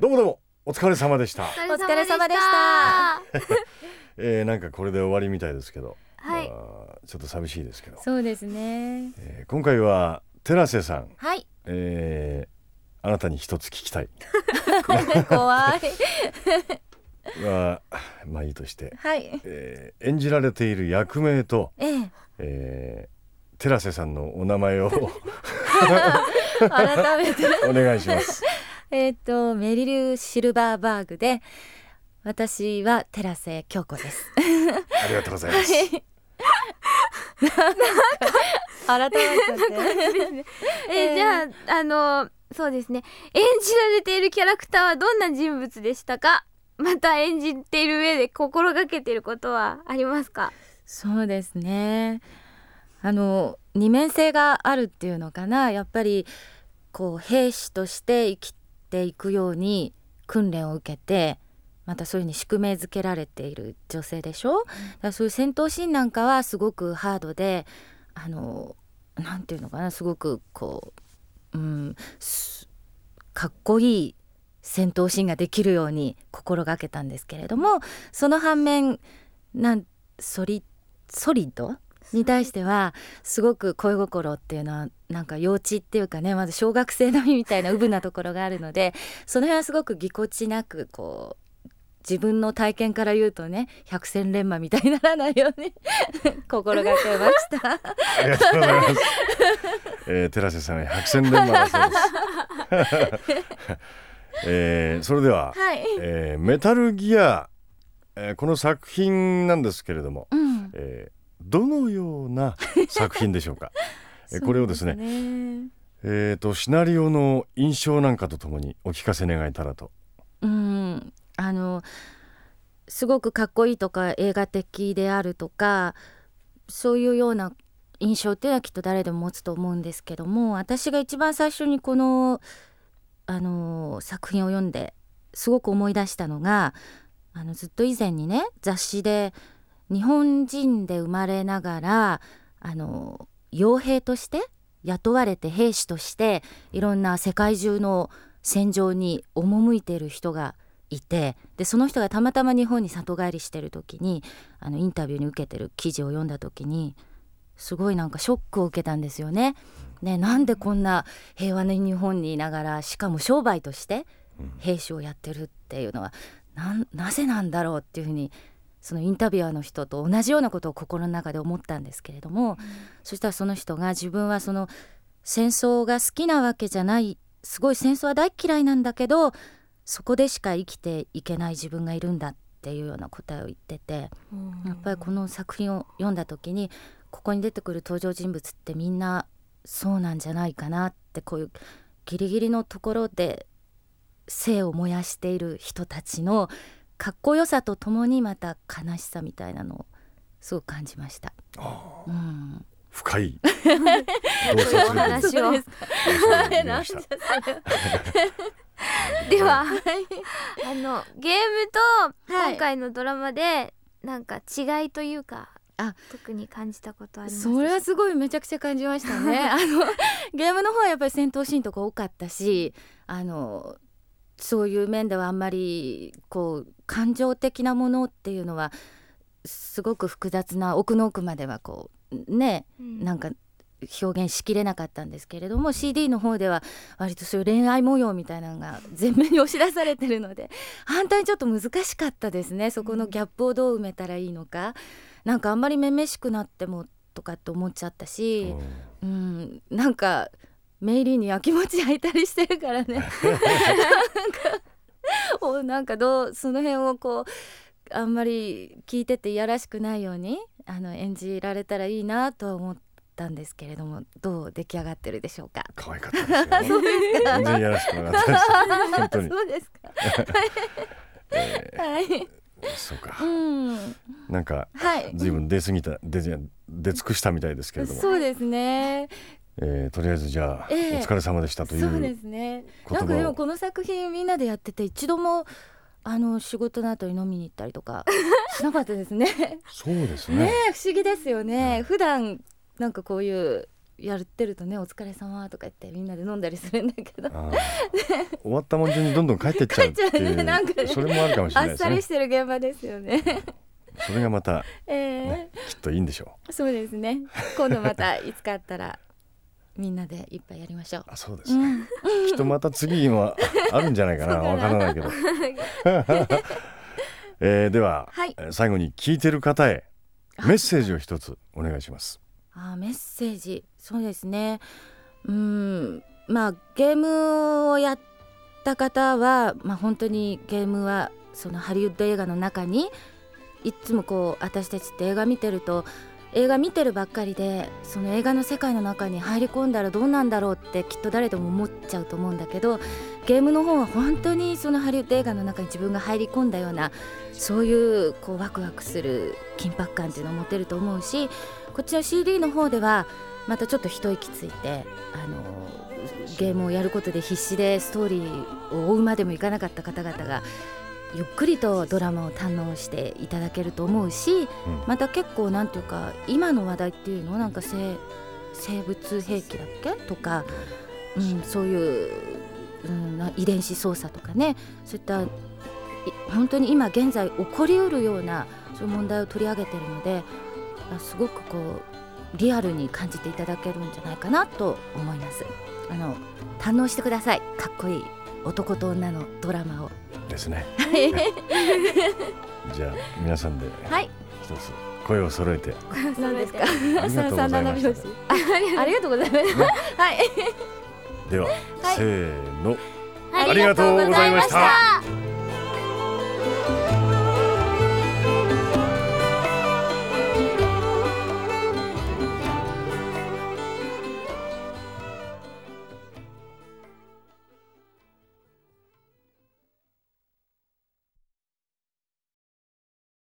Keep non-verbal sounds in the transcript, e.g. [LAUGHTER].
どうもどうもお疲れ様でした、お疲れ様でした。[LAUGHS] えー、なんかこれで終わりみたいですけど、はい。まあちょっと寂しいですけど、そうですね。えー今回は寺瀬さん、はい。えー、あなたに一つ聞きたい。怖い。はまあいいとして、はい。えー演じられている役名と、ええ。えー、寺瀬さんのお名前を [LAUGHS] [LAUGHS] 改めて。お願いします。えっとメリル・シルバーバーグで私は寺瀬京子です。ありがとうございます。改めて。[LAUGHS] えーじゃああのそうですね。演じられているキャラクターはどんな人物でしたか？また演じている上で心がけていることはありますか？そうですね。あの二面性があるっていうのかな。やっぱりこう兵士として生きていくように訓練を受けてまたそういうふうに宿命づけられている女性でしょ、だからそういう戦闘シーンなんかはすごくハードであのなんていうのかなすごくこう、うん、すかっこいい戦闘シーンができるように心がけたんですけれどもその反面なんソリソリッド？に対してはすごく恋心っていうのはなんか幼稚っていうかねまだ小学生並みみたいなうぶなところがあるのでその辺はすごくぎこちなくこう自分の体験から言うとね百戦錬磨みたいにならないように [LAUGHS] 心がけました。ありがとうございます。えー、寺瀬さん百戦錬磨だそうです。[LAUGHS] えー、それでは、はい、えー、メタルギア、えー、この作品なんですけれども、うん、えー、どのような作品でしょうか？[LAUGHS] えーこれをですねえー、とシナリオの印象なんかとともにお聞かせ願えたらと。うん、あのすごくかっこいいとか映画的であるとかそういうような印象っていうのはきっと誰でも持つと思うんですけども私が一番最初にこのあの作品を読んですごく思い出したのがあのずっと以前にね雑誌で日本人で生まれながらあの傭兵として雇われて兵士としていろんな世界中の戦場に赴いている人がいてでその人がたまたま日本に里帰りしてる時にあのインタビューに受けてる記事を読んだ時にすごいなんかショックを受けたんですよね。ねなんでこんな平和な日本にいながらしかも商売として兵士をやってるっていうのはなぜなんだろうっていうふうにそのインタビュアーの人と同じようなことを心の中で思ったんですけれども、そしたらその人が自分はその戦争が好きなわけじゃないすごい戦争は大嫌いなんだけどそこでしか生きていけない自分がいるんだっていうような答えを言っててやっぱりこの作品を読んだ時にここに出てくる登場人物ってみんなそうなんじゃないかなってこういうギリギリのところで生を燃やしている人たちのかっこよさとともにまた悲しさみたいなのをすごく感じました。うん、深い。[LAUGHS] そういうお話をです見ました。ではあのゲームとはい今回のドラマでなんか違いというか、あ特に感じたことありますそれはすごいめちゃくちゃ感じましたね。あのゲームの方はやっぱり戦闘シーンとか多かったしあのそういう面ではあんまりこう感情的なものっていうのはすごく複雑な奥の奥まではこうねうん。なんか表現しきれなかったんですけれども CD の方では割とそういう恋愛模様みたいなのが前面に押し出されてるので反対にちょっと難しかったですね。そこのギャップをどう埋めたらいいのか。なんかあんまりめめしくなってもとかって思っちゃったし、うん、なんかメイリーにやきもち焼いたりしてるからねなんか [LAUGHS] おなんかどうその辺をこうあんまり聞いてていやらしくないようにあの演じられたらいいなとは思ったんですけれどもどう出来上がってるでしょうか？可愛かったですよ。[LAUGHS] 全然やらしくなかったです。本当に。そうですか。えはい。ーそうかう。ん。なんかはい。随分出過ぎた出出尽くしたみたいですけれども、そうですね。えーとりあえずじゃあ、ええお疲れ様でしたといそうでうすね。言なんかで。もこの作品みんなでやってて一度もあの仕事の後に飲みに行ったりとか [LAUGHS] しなかったですね。そうですねね。え不思議ですよね。普段なんかこういうやってるとね「お疲れ様とか言ってみんなで飲んだりするんだけど終わったもん順にどんどん帰ってっちゃうっていう [LAUGHS] ねなんかねそれもあるかもしれあっさりしてる現場ですよね。それがまた [LAUGHS] えきっといいんでしょうー、そうですね今度またいつかあったらみんなで一杯やりましょう。あそうですね、うん、きっとまた次もあるんじゃない [LAUGHS] かな。わからないけど、[LAUGHS] えーでは、はい。えー最後に聞いてる方へメッセージを一つお願いします。あーメッセージ。そうですね。うん。まあゲームをやった方は、まあ、本当にゲームはそのハリウッド映画の中にいつもこう私たちって映画見てると映画見てるばっかりでその映画の世界の中に入り込んだらどうなんだろうってきっと誰でも思っちゃうと思うんだけどゲームの方は本当にそのハリウッド映画の中に自分が入り込んだようなそういうこうワクワクする緊迫感っていうのを持てると思うしこっちの CD の方ではまたちょっと一息ついてあのゲームをやることで必死でストーリーを追うまでもいかなかった方々がゆっくりとドラマを堪能していただけると思うし、うん。また結構なんていうか今の話題っていうのなんか生生物兵器だっけとか、うん、そういう、うん、な遺伝子操作とかねそういったい本当に今現在起こりうるようなそういう問題を取り上げてるのであすごくこうリアルに感じていただけるんじゃないかなと思います。あの堪能してください。かっこいい男と女のドラマを。ですね。じゃあ皆さんではい。一つ声を揃えて。何ですか？ありがとうございました。あありがとうございます。はい。では、はい。せーの。あありがとうございました